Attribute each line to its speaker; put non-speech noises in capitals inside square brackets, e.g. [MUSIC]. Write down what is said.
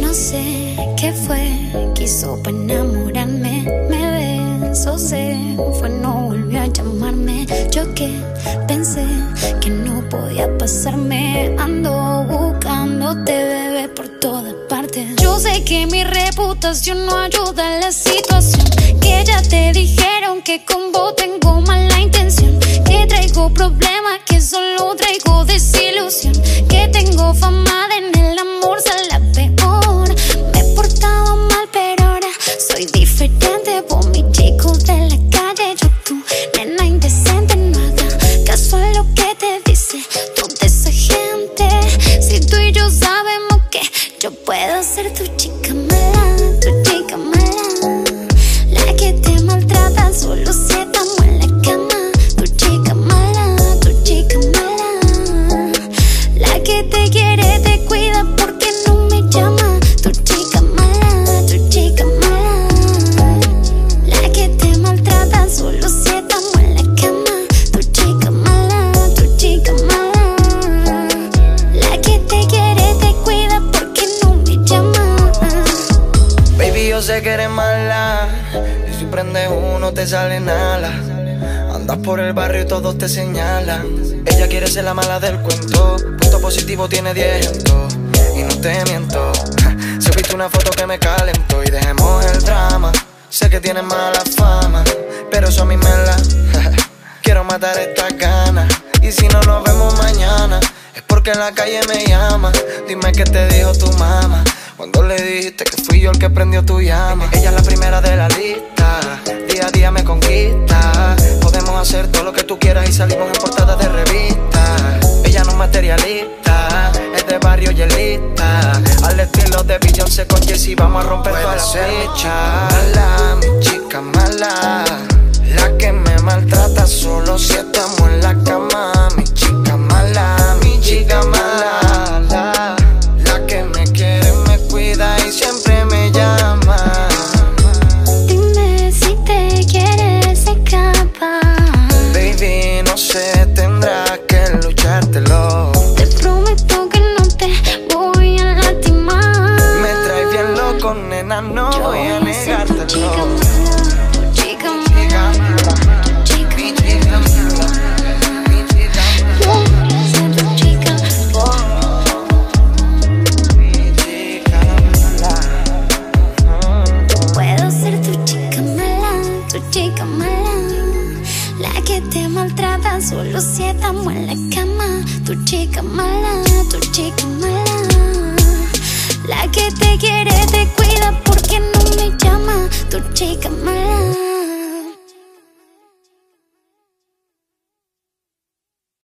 Speaker 1: No sé qué fue, quiso para enamorarme. Me besó, se fue, no volvió a llamarme. Yo que pensé que no podía pasarme. Ando buscándote, bebé, por todas partes. Yo sé que mi reputación no ayuda en la situación. Que ya te dijeron que con vos tengo mala intención. Que traigo problemas, que solo traigo desilusión. Que tengo fama de en el amor ser la peor. Me he portado mal, pero ahora soy diferente. Vos, mi chico de la Y si
Speaker 2: prendes uno, te salen alas. Andas por el barrio y todos te señalan. Ella quiere ser la mala del cuento. Punto positivo tiene 10 en todo. Y no te miento. [LAUGHS] Si viste una foto que me calentó y dejemos el drama. Sé que tienes mala fama, pero eso a mí me la. [LAUGHS] Quiero matar estas ganas. Y si no nos vemos mañana, es porque en la calle me llama. Dime qué te dijo tu mamá. Cuando le dijiste que fui yo el que prendió tu llama. Ella es la primera de la lista. Día a día me conquista. Podemos hacer todo lo que tú quieras y salimos en portada de revista. Ella no es materialista, es de barrio y. Al estilo de Beyoncé con Jessie vamos a romper todas las fechas. Mala, mi chica mala. chica mala, la que te maltrata, solo si estamos en la cama. Tu chica mala, tu chica mala, la que te quiere,
Speaker 1: te cuida
Speaker 2: porque no me
Speaker 1: llama. Tu chica mala.